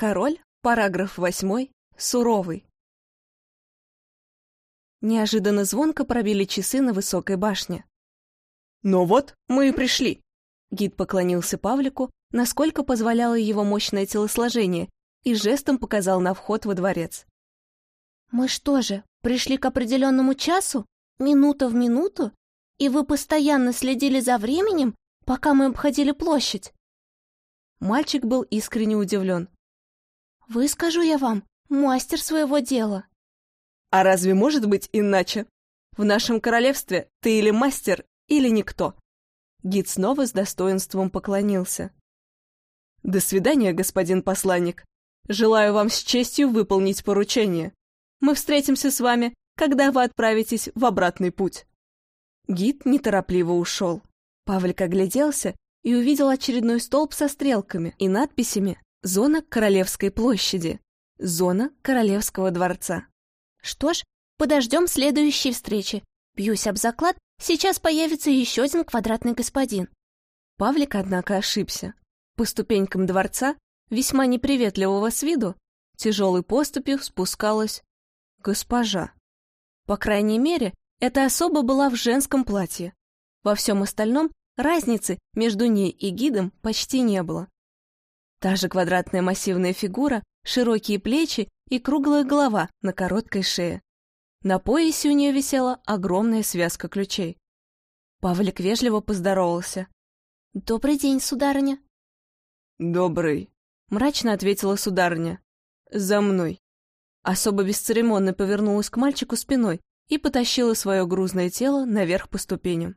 Король, параграф 8, суровый. Неожиданно звонко пробили часы на высокой башне. «Ну вот, мы и пришли!» Гид поклонился Павлику, насколько позволяло его мощное телосложение, и жестом показал на вход во дворец. «Мы что же, пришли к определенному часу? Минута в минуту? И вы постоянно следили за временем, пока мы обходили площадь?» Мальчик был искренне удивлен. «Вы, скажу я вам, мастер своего дела». «А разве может быть иначе? В нашем королевстве ты или мастер, или никто». Гид снова с достоинством поклонился. «До свидания, господин посланник. Желаю вам с честью выполнить поручение. Мы встретимся с вами, когда вы отправитесь в обратный путь». Гид неторопливо ушел. Павлик огляделся и увидел очередной столб со стрелками и надписями «Зона Королевской площади», «Зона Королевского дворца». Что ж, подождем следующей встречи. Бьюсь об заклад, сейчас появится еще один квадратный господин. Павлик, однако, ошибся. По ступенькам дворца, весьма неприветливого с виду, тяжелой поступью спускалась госпожа. По крайней мере, эта особа была в женском платье. Во всем остальном разницы между ней и гидом почти не было. Та же квадратная массивная фигура, широкие плечи и круглая голова на короткой шее. На поясе у нее висела огромная связка ключей. Павлик вежливо поздоровался. «Добрый день, сударыня». «Добрый», — мрачно ответила сударыня. «За мной». Особо бесцеремонно повернулась к мальчику спиной и потащила свое грузное тело наверх по ступеням.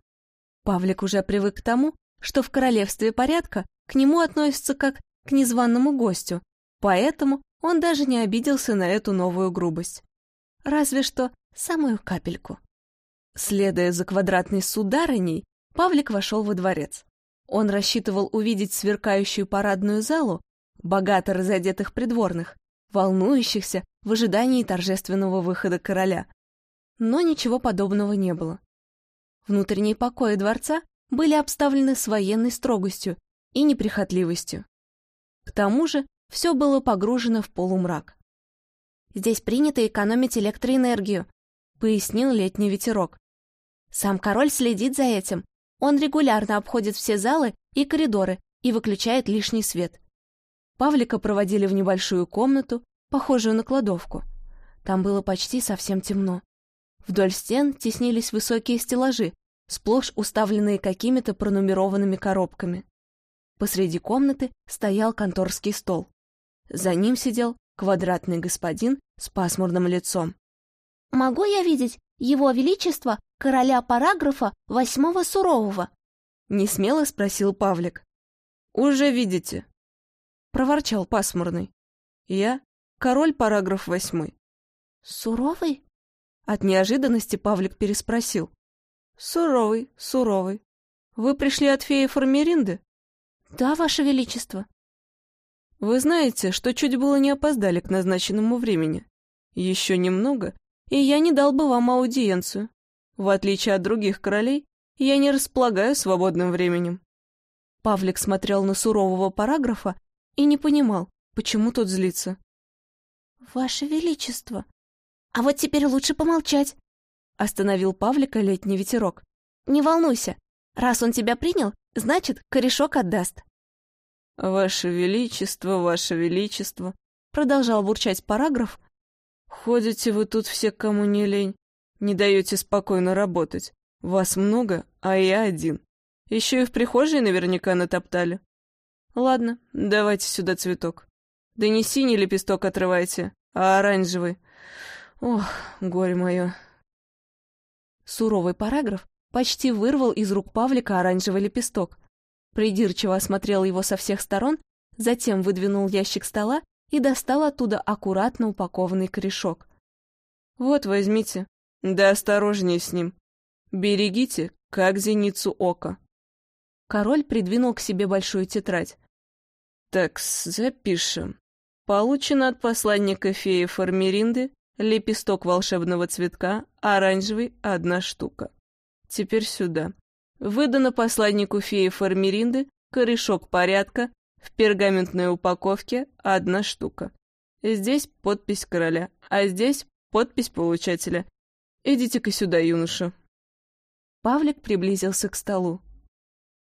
Павлик уже привык к тому, что в королевстве порядка к нему относятся как к незваному гостю, поэтому он даже не обиделся на эту новую грубость. Разве что самую капельку. Следуя за квадратной сударыней, Павлик вошел во дворец. Он рассчитывал увидеть сверкающую парадную залу, богато разодетых придворных, волнующихся в ожидании торжественного выхода короля. Но ничего подобного не было. Внутренние покои дворца были обставлены с военной строгостью и неприхотливостью. К тому же все было погружено в полумрак. «Здесь принято экономить электроэнергию», — пояснил летний ветерок. «Сам король следит за этим. Он регулярно обходит все залы и коридоры и выключает лишний свет. Павлика проводили в небольшую комнату, похожую на кладовку. Там было почти совсем темно. Вдоль стен теснились высокие стеллажи, сплошь уставленные какими-то пронумерованными коробками. Посреди комнаты стоял конторский стол. За ним сидел квадратный господин с пасмурным лицом. «Могу я видеть его величество, короля параграфа восьмого сурового?» — несмело спросил Павлик. «Уже видите», — проворчал пасмурный. «Я король параграф восьмой». «Суровый?» От неожиданности Павлик переспросил. «Суровый, суровый. Вы пришли от феи Формеринды?» «Да, ваше величество». «Вы знаете, что чуть было не опоздали к назначенному времени. Еще немного, и я не дал бы вам аудиенцию. В отличие от других королей, я не располагаю свободным временем». Павлик смотрел на сурового параграфа и не понимал, почему тот злится. «Ваше Величество, а вот теперь лучше помолчать», — остановил Павлика летний ветерок. «Не волнуйся, раз он тебя принял, значит, корешок отдаст». «Ваше Величество, Ваше Величество», — продолжал бурчать параграф. «Ходите вы тут все, кому не лень, не даете спокойно работать. Вас много, а я один. Еще и в прихожей наверняка натоптали. Ладно, давайте сюда цветок. Да не синий лепесток отрывайте, а оранжевый. Ох, горе мое. Суровый параграф почти вырвал из рук Павлика оранжевый лепесток. Придирчиво осмотрел его со всех сторон, затем выдвинул ящик стола и достал оттуда аккуратно упакованный корешок. «Вот, возьмите. Да осторожнее с ним. Берегите, как зеницу ока». Король придвинул к себе большую тетрадь. «Так, запишем. Получено от посланника феи Формеринды Лепесток волшебного цветка, оранжевый, одна штука. Теперь сюда. Выдано посланнику феи Формеринды корешок порядка, В пергаментной упаковке одна штука. Здесь подпись короля, а здесь подпись получателя. Идите-ка сюда, юноша. Павлик приблизился к столу.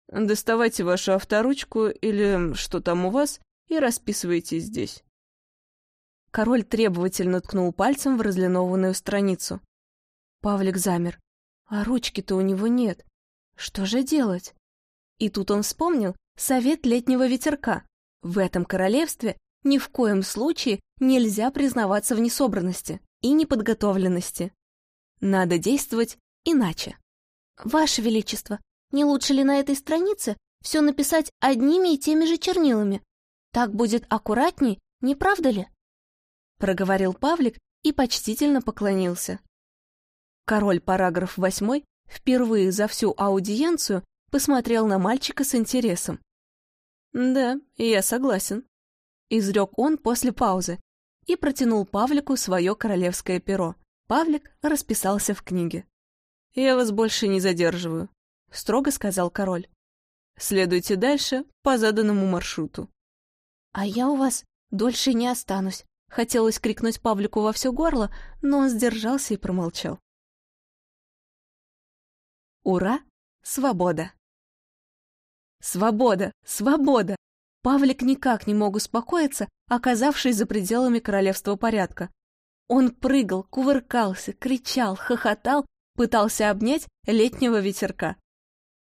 Доставайте вашу авторучку или что там у вас и расписывайте здесь. Король требовательно ткнул пальцем в разлинованную страницу. Павлик замер. А ручки-то у него нет. Что же делать? И тут он вспомнил совет летнего ветерка. В этом королевстве ни в коем случае нельзя признаваться в несобранности и неподготовленности. Надо действовать иначе. Ваше Величество, не лучше ли на этой странице все написать одними и теми же чернилами? Так будет аккуратней, не правда ли? Проговорил Павлик и почтительно поклонился. Король, параграф восьмой, впервые за всю аудиенцию посмотрел на мальчика с интересом. «Да, я согласен», — изрек он после паузы и протянул Павлику свое королевское перо. Павлик расписался в книге. «Я вас больше не задерживаю», — строго сказал король. «Следуйте дальше по заданному маршруту». «А я у вас дольше не останусь», — хотелось крикнуть Павлику во все горло, но он сдержался и промолчал. Ура! Свобода! Свобода! Свобода! Павлик никак не мог успокоиться, оказавшись за пределами королевства порядка. Он прыгал, кувыркался, кричал, хохотал, пытался обнять летнего ветерка.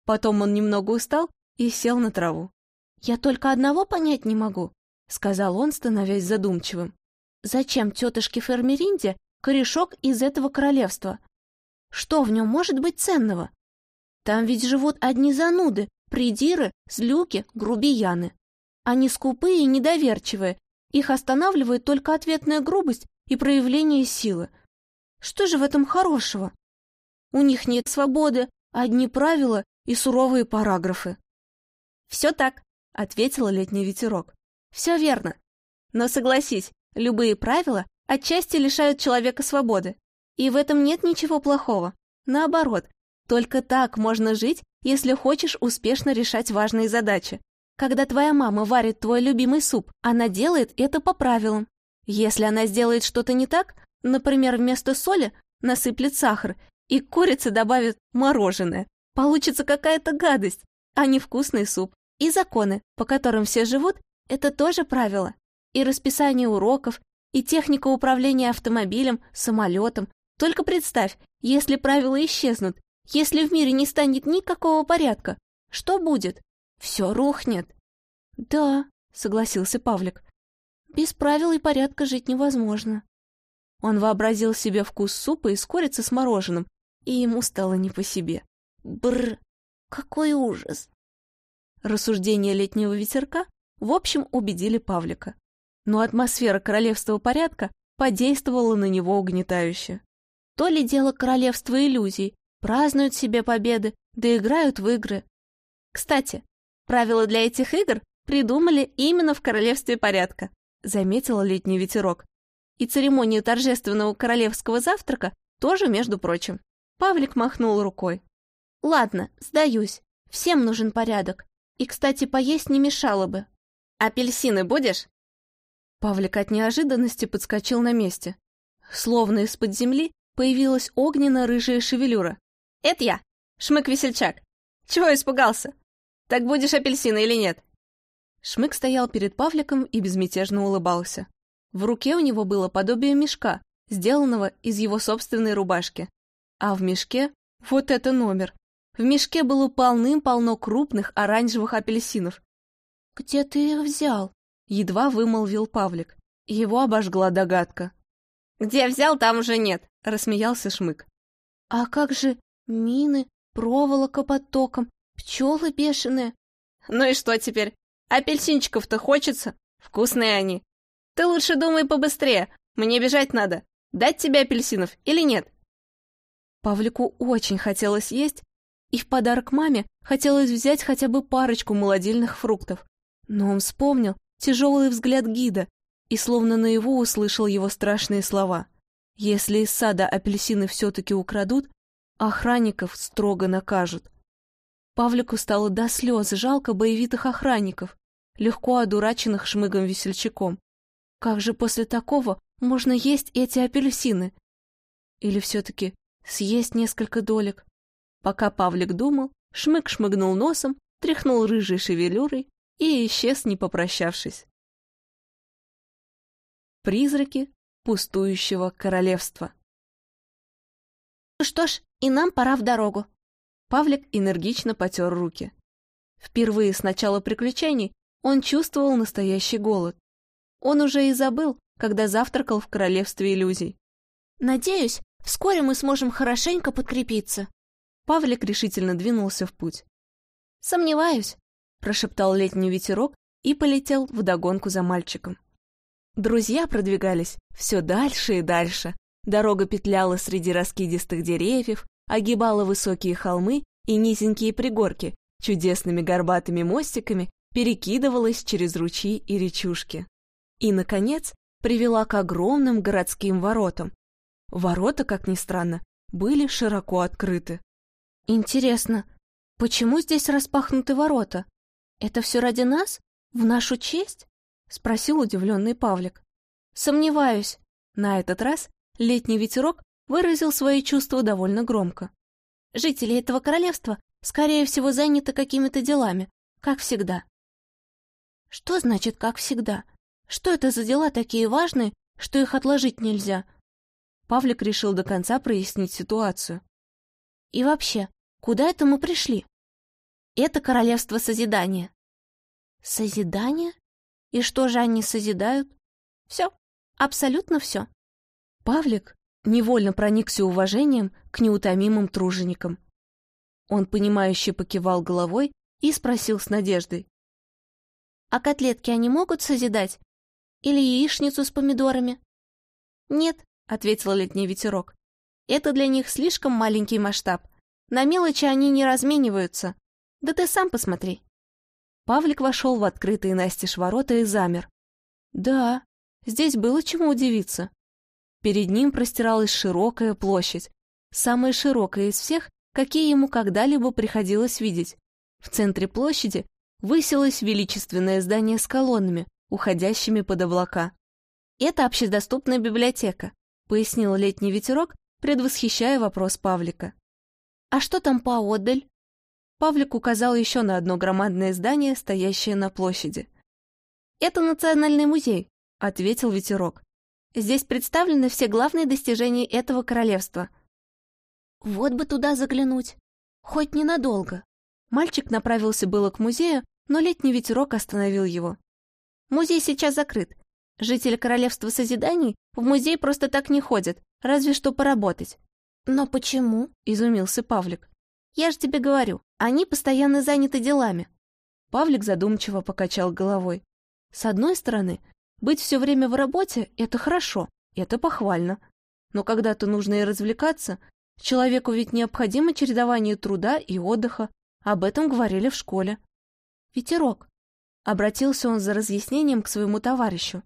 Потом он немного устал и сел на траву. «Я только одного понять не могу», — сказал он, становясь задумчивым. «Зачем тетушке Фермеринде корешок из этого королевства? Что в нем может быть ценного? Там ведь живут одни зануды, придиры, злюки, грубияны. Они скупые и недоверчивые, их останавливает только ответная грубость и проявление силы. Что же в этом хорошего? У них нет свободы, одни правила и суровые параграфы. «Все так», — ответила летний ветерок. «Все верно. Но согласись, любые правила отчасти лишают человека свободы. И в этом нет ничего плохого. Наоборот, только так можно жить, если хочешь успешно решать важные задачи. Когда твоя мама варит твой любимый суп, она делает это по правилам. Если она сделает что-то не так, например, вместо соли насыплет сахар и к курице добавит мороженое, получится какая-то гадость, а не вкусный суп. И законы, по которым все живут, это тоже правила. И расписание уроков, и техника управления автомобилем, самолетом. Только представь, если правила исчезнут, если в мире не станет никакого порядка, что будет? Все рухнет. Да, согласился Павлик. Без правил и порядка жить невозможно. Он вообразил себе вкус супа из курицы с мороженым, и ему стало не по себе. Бр, какой ужас! Рассуждения летнего ветерка в общем убедили Павлика. Но атмосфера королевства порядка подействовала на него угнетающе. То ли дело королевства иллюзий, празднуют себе победы, да играют в игры. Кстати, правила для этих игр придумали именно в королевстве порядка, заметила летний ветерок. И церемонию торжественного королевского завтрака тоже, между прочим. Павлик махнул рукой. Ладно, сдаюсь. Всем нужен порядок. И, кстати, поесть не мешало бы. Апельсины будешь? Павлик от неожиданности подскочил на месте. Словно из-под земли появилась огненно-рыжая шевелюра. Это я, Шмык-весельчак. Чего испугался? Так будешь апельсина или нет?» Шмык стоял перед Павликом и безмятежно улыбался. В руке у него было подобие мешка, сделанного из его собственной рубашки. А в мешке — вот это номер. В мешке было полным-полно крупных оранжевых апельсинов. «Где ты их взял?» — едва вымолвил Павлик. Его обожгла догадка. «Где взял, там уже нет», — рассмеялся Шмык. «А как же Мины, проволока под током, пчелы бешеные. Ну и что теперь? Апельсинчиков-то хочется. Вкусные они. Ты лучше думай побыстрее. Мне бежать надо. Дать тебе апельсинов или нет? Павлику очень хотелось есть, и в подарок маме хотелось взять хотя бы парочку молодильных фруктов. Но он вспомнил тяжелый взгляд гида и словно наяву услышал его страшные слова. Если из сада апельсины все-таки украдут, Охранников строго накажут. Павлику стало до слез жалко боевитых охранников. легко одураченных шмыгом весельчаком. Как же после такого можно есть эти апельсины? Или все-таки съесть несколько долек? Пока Павлик думал, Шмык шмыгнул носом, тряхнул рыжей шевелюрой и исчез, не попрощавшись. Призраки пустующего королевства. «Ну что ж, и нам пора в дорогу. Павлик энергично потер руки. Впервые с начала приключений он чувствовал настоящий голод. Он уже и забыл, когда завтракал в королевстве иллюзий. «Надеюсь, вскоре мы сможем хорошенько подкрепиться». Павлик решительно двинулся в путь. «Сомневаюсь», — прошептал летний ветерок и полетел вдогонку за мальчиком. Друзья продвигались все дальше и дальше. Дорога петляла среди раскидистых деревьев, огибала высокие холмы и низенькие пригорки, чудесными горбатыми мостиками перекидывалась через ручьи и речушки. И, наконец, привела к огромным городским воротам. Ворота, как ни странно, были широко открыты. «Интересно, почему здесь распахнуты ворота? Это все ради нас? В нашу честь?» — спросил удивленный Павлик. «Сомневаюсь». На этот раз летний ветерок выразил свои чувства довольно громко. «Жители этого королевства, скорее всего, заняты какими-то делами, как всегда». «Что значит «как всегда»? Что это за дела такие важные, что их отложить нельзя?» Павлик решил до конца прояснить ситуацию. «И вообще, куда это мы пришли?» «Это королевство Созидания». «Созидание?» И что же они созидают? Все, абсолютно все. Павлик невольно проникся уважением к неутомимым труженикам. Он, понимающе покивал головой и спросил с надеждой. «А котлетки они могут созидать? Или яичницу с помидорами?» «Нет», — ответил летний ветерок. «Это для них слишком маленький масштаб. На мелочи они не размениваются. Да ты сам посмотри». Павлик вошел в открытые настежь ворота и замер. Да, здесь было чему удивиться. Перед ним простиралась широкая площадь, самая широкая из всех, какие ему когда-либо приходилось видеть. В центре площади высилось величественное здание с колоннами, уходящими под облака. «Это общедоступная библиотека», — пояснил летний ветерок, предвосхищая вопрос Павлика. «А что там поодаль?» Павлик указал еще на одно громадное здание, стоящее на площади. «Это Национальный музей», — ответил Ветерок. «Здесь представлены все главные достижения этого королевства». «Вот бы туда заглянуть. Хоть ненадолго». Мальчик направился было к музею, но летний ветерок остановил его. «Музей сейчас закрыт. Жители Королевства Созиданий в музей просто так не ходят, разве что поработать». «Но почему?» — изумился Павлик. «Я же тебе говорю, они постоянно заняты делами. Павлик задумчиво покачал головой. С одной стороны, быть все время в работе — это хорошо, это похвально. Но когда-то нужно и развлекаться. Человеку ведь необходимо чередование труда и отдыха. Об этом говорили в школе. Ветерок. Обратился он за разъяснением к своему товарищу.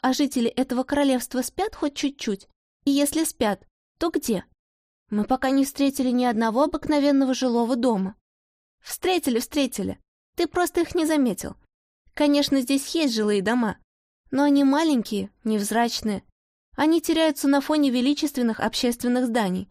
А жители этого королевства спят хоть чуть-чуть? И если спят, то где? Мы пока не встретили ни одного обыкновенного жилого дома. Встретили, встретили. Ты просто их не заметил. Конечно, здесь есть жилые дома, но они маленькие, невзрачные. Они теряются на фоне величественных общественных зданий.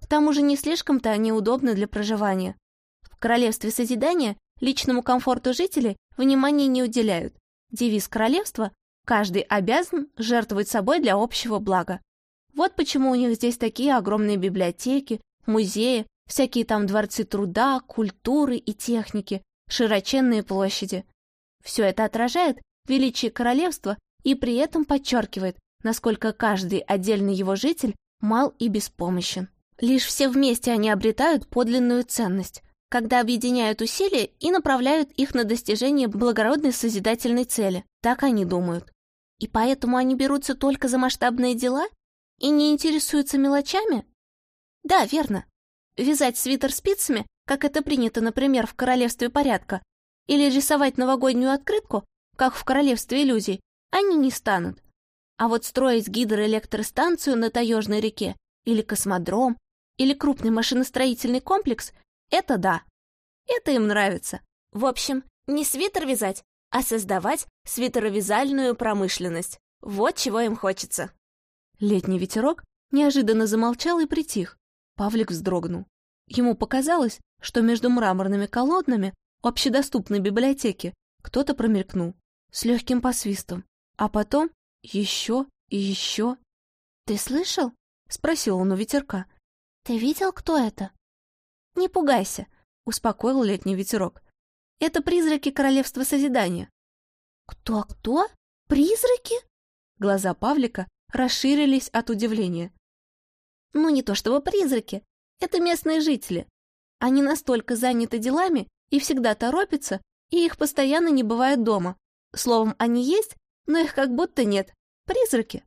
К тому же не слишком-то они удобны для проживания. В королевстве созидания личному комфорту жителей внимания не уделяют. Девиз королевства «Каждый обязан жертвовать собой для общего блага». Вот почему у них здесь такие огромные библиотеки, музеи, всякие там дворцы труда, культуры и техники, широченные площади. Все это отражает величие королевства и при этом подчеркивает, насколько каждый отдельный его житель мал и беспомощен. Лишь все вместе они обретают подлинную ценность, когда объединяют усилия и направляют их на достижение благородной созидательной цели. Так они думают. И поэтому они берутся только за масштабные дела и не интересуются мелочами? Да, верно. Вязать свитер спицами, как это принято, например, в Королевстве порядка, или рисовать новогоднюю открытку, как в Королевстве иллюзий, они не станут. А вот строить гидроэлектростанцию на Таежной реке, или космодром, или крупный машиностроительный комплекс — это да. Это им нравится. В общем, не свитер вязать, а создавать свитеровязальную промышленность. Вот чего им хочется. Летний ветерок неожиданно замолчал и притих. Павлик вздрогнул. Ему показалось, что между мраморными колоннами общедоступной библиотеки кто-то промелькнул с легким посвистом, а потом еще и еще. «Ты слышал?» — спросил он у ветерка. «Ты видел, кто это?» «Не пугайся», — успокоил летний ветерок. «Это призраки Королевства Созидания». «Кто-кто? Призраки?» Глаза Павлика расширились от удивления. «Ну, не то чтобы призраки. Это местные жители. Они настолько заняты делами и всегда торопятся, и их постоянно не бывает дома. Словом, они есть, но их как будто нет. Призраки».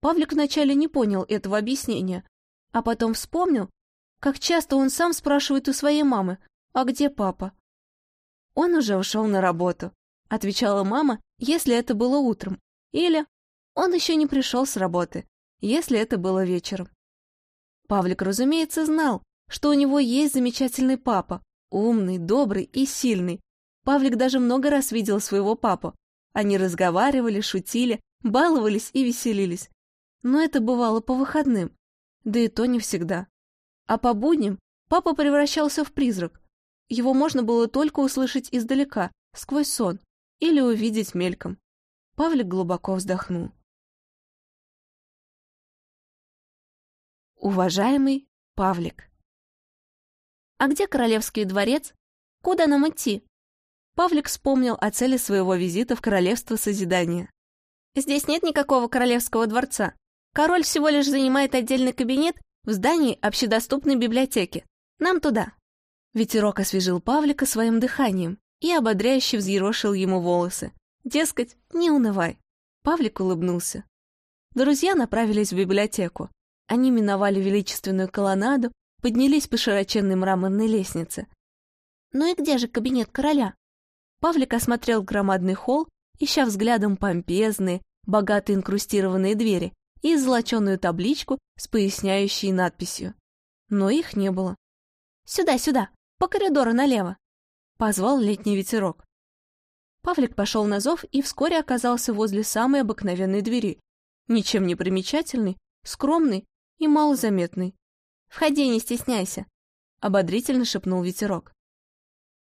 Павлик вначале не понял этого объяснения, а потом вспомнил, как часто он сам спрашивает у своей мамы, «А где папа?» «Он уже ушел на работу», — отвечала мама, если это было утром, или «Он еще не пришел с работы», если это было вечером. Павлик, разумеется, знал, что у него есть замечательный папа, умный, добрый и сильный. Павлик даже много раз видел своего папу. Они разговаривали, шутили, баловались и веселились. Но это бывало по выходным, да и то не всегда. А по будням папа превращался в призрак. Его можно было только услышать издалека, сквозь сон, или увидеть мельком. Павлик глубоко вздохнул. Уважаемый Павлик. А где Королевский дворец? Куда нам идти? Павлик вспомнил о цели своего визита в Королевство Созидания. Здесь нет никакого Королевского дворца. Король всего лишь занимает отдельный кабинет в здании общедоступной библиотеки. Нам туда. Ветерок освежил Павлика своим дыханием и ободряюще взъерошил ему волосы. Дескать, не унывай. Павлик улыбнулся. Друзья направились в библиотеку. Они миновали величественную колоннаду, поднялись по широченной мраморной лестнице. «Ну и где же кабинет короля?» Павлик осмотрел громадный холл, ища взглядом помпезные, богато инкрустированные двери и золоченую табличку с поясняющей надписью. Но их не было. «Сюда, сюда, по коридору налево!» — позвал летний ветерок. Павлик пошел на зов и вскоре оказался возле самой обыкновенной двери, ничем не примечательный, скромный и малозаметный. «Входи, не стесняйся», — ободрительно шепнул ветерок.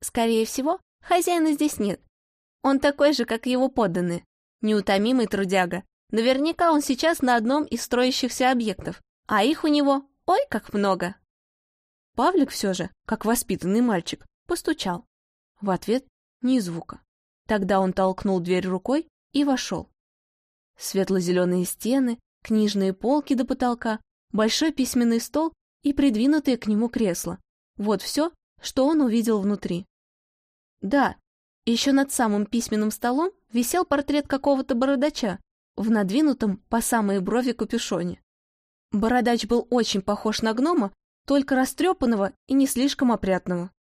«Скорее всего, хозяина здесь нет. Он такой же, как его подданные, неутомимый трудяга. Наверняка он сейчас на одном из строящихся объектов, а их у него, ой, как много». Павлик все же, как воспитанный мальчик, постучал. В ответ ни звука. Тогда он толкнул дверь рукой и вошел. Светло-зеленые стены, книжные полки до потолка, большой письменный стол и придвинутые к нему кресла. Вот все, что он увидел внутри. Да, еще над самым письменным столом висел портрет какого-то бородача в надвинутом по самые брови капюшоне. Бородач был очень похож на гнома, только растрепанного и не слишком опрятного.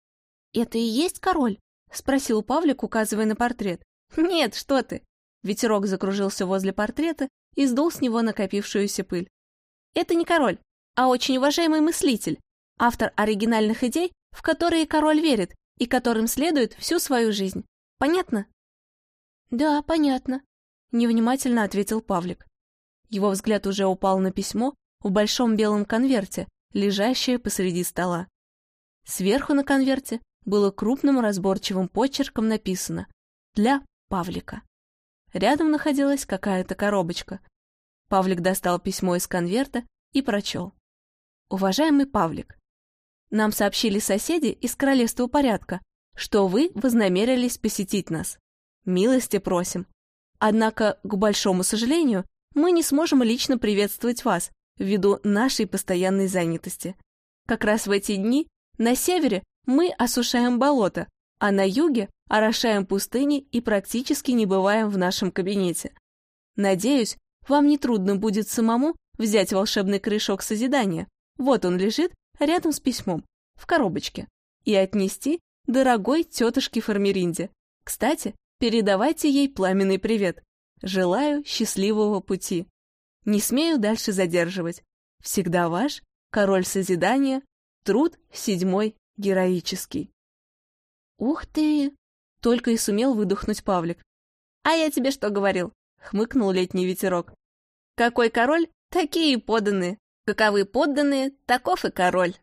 «Это и есть король?» — спросил Павлик, указывая на портрет. «Нет, что ты!» Ветерок закружился возле портрета и сдул с него накопившуюся пыль. Это не король, а очень уважаемый мыслитель, автор оригинальных идей, в которые король верит и которым следует всю свою жизнь. Понятно? Да, понятно, невнимательно ответил Павлик. Его взгляд уже упал на письмо в большом белом конверте, лежащее посреди стола. Сверху на конверте было крупным разборчивым почерком написано «Для Павлика». Рядом находилась какая-то коробочка, Павлик достал письмо из конверта и прочел. «Уважаемый Павлик, нам сообщили соседи из Королевства порядка, что вы вознамерились посетить нас. Милости просим. Однако, к большому сожалению, мы не сможем лично приветствовать вас ввиду нашей постоянной занятости. Как раз в эти дни на севере мы осушаем болото, а на юге орошаем пустыни и практически не бываем в нашем кабинете. Надеюсь, вам не трудно будет самому взять волшебный корешок созидания, вот он лежит рядом с письмом, в коробочке, и отнести дорогой тетушке Фармеринде. Кстати, передавайте ей пламенный привет. Желаю счастливого пути. Не смею дальше задерживать. Всегда ваш, король созидания, труд седьмой героический. Ух ты! Только и сумел выдохнуть Павлик. «А я тебе что говорил?» — хмыкнул летний ветерок. «Какой король, такие и подданные. Каковы подданные, таков и король».